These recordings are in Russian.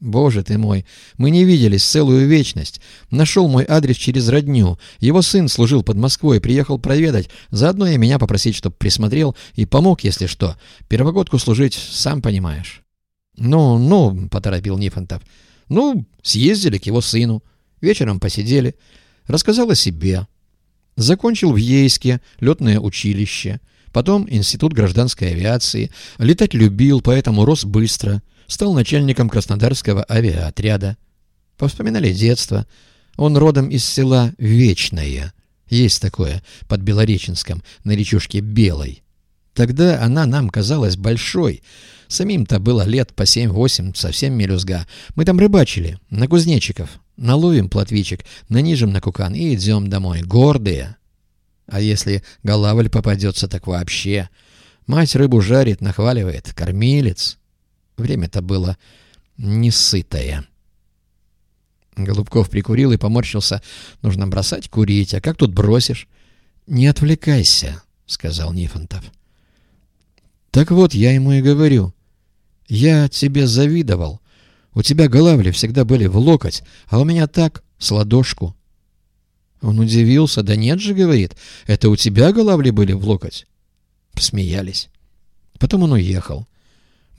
Боже ты мой, мы не виделись целую вечность. Нашел мой адрес через родню. Его сын служил под Москвой, приехал проведать. Заодно и меня попросить, чтоб присмотрел и помог, если что. Первогодку служить, сам понимаешь. «Ну, ну», — поторопил Нифонтов. «Ну, съездили к его сыну. Вечером посидели. Рассказал о себе. Закончил в Ейске летное училище. Потом институт гражданской авиации. Летать любил, поэтому рос быстро» стал начальником Краснодарского авиаотряда. Повспоминали детство. Он родом из села Вечное. Есть такое, под Белореченском, на речушке Белой. Тогда она нам казалась большой. Самим-то было лет по семь-восемь, совсем мелюзга. Мы там рыбачили, на кузнечиков. Наловим плотвичек, нанижем на кукан и идем домой, гордые. А если голавль попадется, так вообще. Мать рыбу жарит, нахваливает, кормилец. Время-то было несытое. Голубков прикурил и поморщился. Нужно бросать курить, а как тут бросишь? Не отвлекайся, сказал Нифонтов. Так вот, я ему и говорю. Я тебе завидовал. У тебя головли всегда были в локоть, а у меня так, с ладошку. Он удивился. Да нет же, говорит, это у тебя головли были в локоть. Посмеялись. Потом он уехал.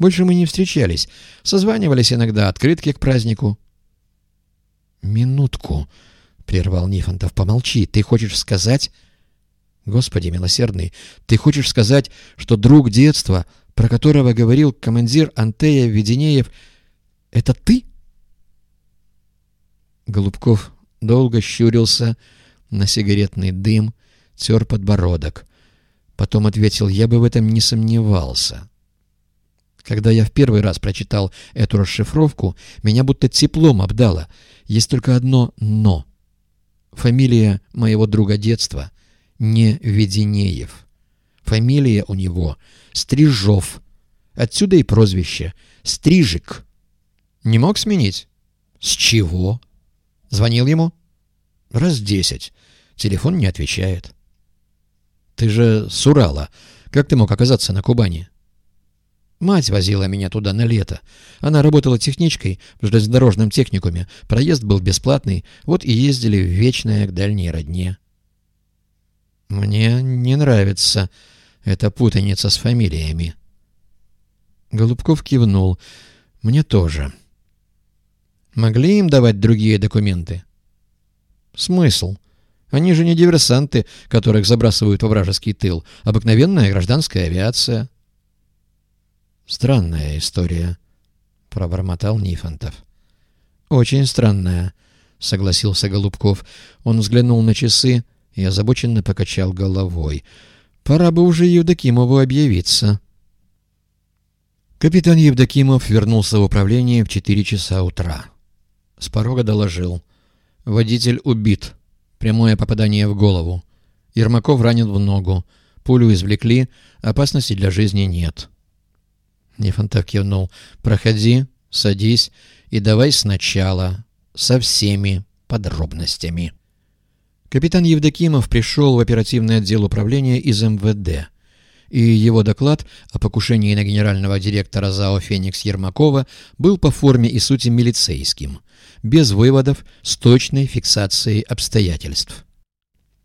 Больше мы не встречались. Созванивались иногда, открытки к празднику. «Минутку», — прервал Нифонтов. «Помолчи. Ты хочешь сказать...» «Господи милосердный, ты хочешь сказать, что друг детства, про которого говорил командир Антея Веденеев, это ты?» Голубков долго щурился на сигаретный дым, тер подбородок. Потом ответил, я бы в этом не сомневался. Когда я в первый раз прочитал эту расшифровку, меня будто теплом обдало. Есть только одно «но». Фамилия моего друга детства не Веденеев. Фамилия у него Стрижов. Отсюда и прозвище Стрижик. Не мог сменить? С чего? Звонил ему? Раз десять. Телефон не отвечает. Ты же с Урала. Как ты мог оказаться на Кубани? Мать возила меня туда на лето. Она работала техничкой в железнодорожном техникуме. Проезд был бесплатный. Вот и ездили в Вечное к дальней родне. Мне не нравится эта путаница с фамилиями. Голубков кивнул. Мне тоже. Могли им давать другие документы? Смысл? Они же не диверсанты, которых забрасывают во вражеский тыл. Обыкновенная гражданская авиация. «Странная история», — пробормотал Нифонтов. «Очень странная», — согласился Голубков. Он взглянул на часы и озабоченно покачал головой. «Пора бы уже Евдокимову объявиться». Капитан Евдокимов вернулся в управление в четыре часа утра. С порога доложил. «Водитель убит. Прямое попадание в голову. Ермаков ранен в ногу. Пулю извлекли. Опасности для жизни нет». Нефонтов кивнул. «Проходи, садись и давай сначала, со всеми подробностями». Капитан Евдокимов пришел в оперативный отдел управления из МВД, и его доклад о покушении на генерального директора ЗАО «Феникс» Ермакова был по форме и сути милицейским, без выводов, с точной фиксацией обстоятельств.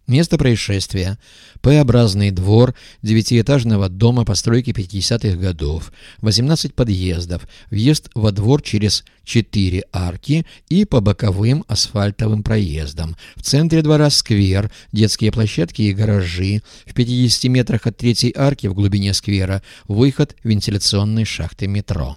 Место происшествия. П-образный двор девятиэтажного дома постройки 50-х годов. 18 подъездов. Въезд во двор через 4 арки и по боковым асфальтовым проездам. В центре двора сквер, детские площадки и гаражи. В 50 метрах от третьей арки в глубине сквера выход вентиляционной шахты метро.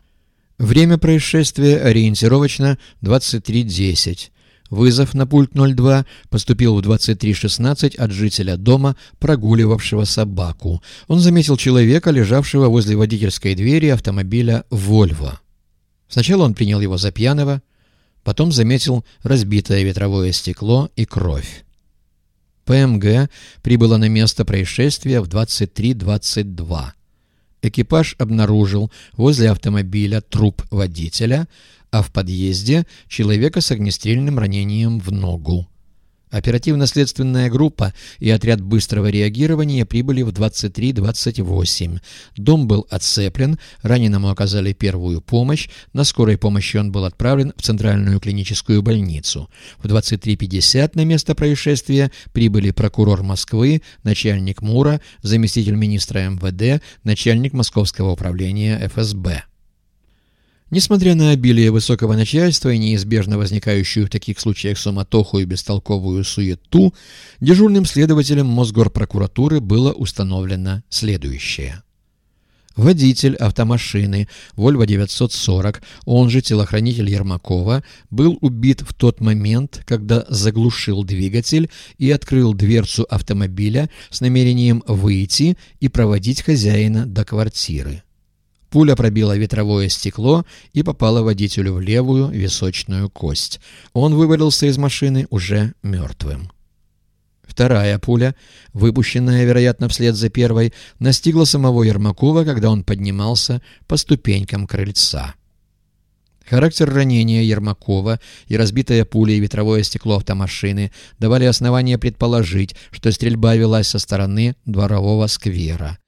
Время происшествия ориентировочно 23.10. Вызов на пульт 02 поступил в 23.16 от жителя дома, прогуливавшего собаку. Он заметил человека, лежавшего возле водительской двери автомобиля «Вольво». Сначала он принял его за пьяного, потом заметил разбитое ветровое стекло и кровь. ПМГ прибыла на место происшествия в 23.22. Экипаж обнаружил возле автомобиля труп водителя, а в подъезде человека с огнестрельным ранением в ногу. Оперативно-следственная группа и отряд быстрого реагирования прибыли в 23.28. Дом был отцеплен, раненому оказали первую помощь, на скорой помощи он был отправлен в Центральную клиническую больницу. В 23.50 на место происшествия прибыли прокурор Москвы, начальник МУРа, заместитель министра МВД, начальник Московского управления ФСБ. Несмотря на обилие высокого начальства и неизбежно возникающую в таких случаях суматоху и бестолковую суету, дежурным следователем Мосгорпрокуратуры было установлено следующее. Водитель автомашины «Вольво-940», он же телохранитель Ермакова, был убит в тот момент, когда заглушил двигатель и открыл дверцу автомобиля с намерением выйти и проводить хозяина до квартиры. Пуля пробила ветровое стекло и попала водителю в левую височную кость. Он вывалился из машины уже мертвым. Вторая пуля, выпущенная, вероятно, вслед за первой, настигла самого Ермакова, когда он поднимался по ступенькам крыльца. Характер ранения Ермакова и разбитая пуля и ветровое стекло автомашины давали основания предположить, что стрельба велась со стороны дворового сквера.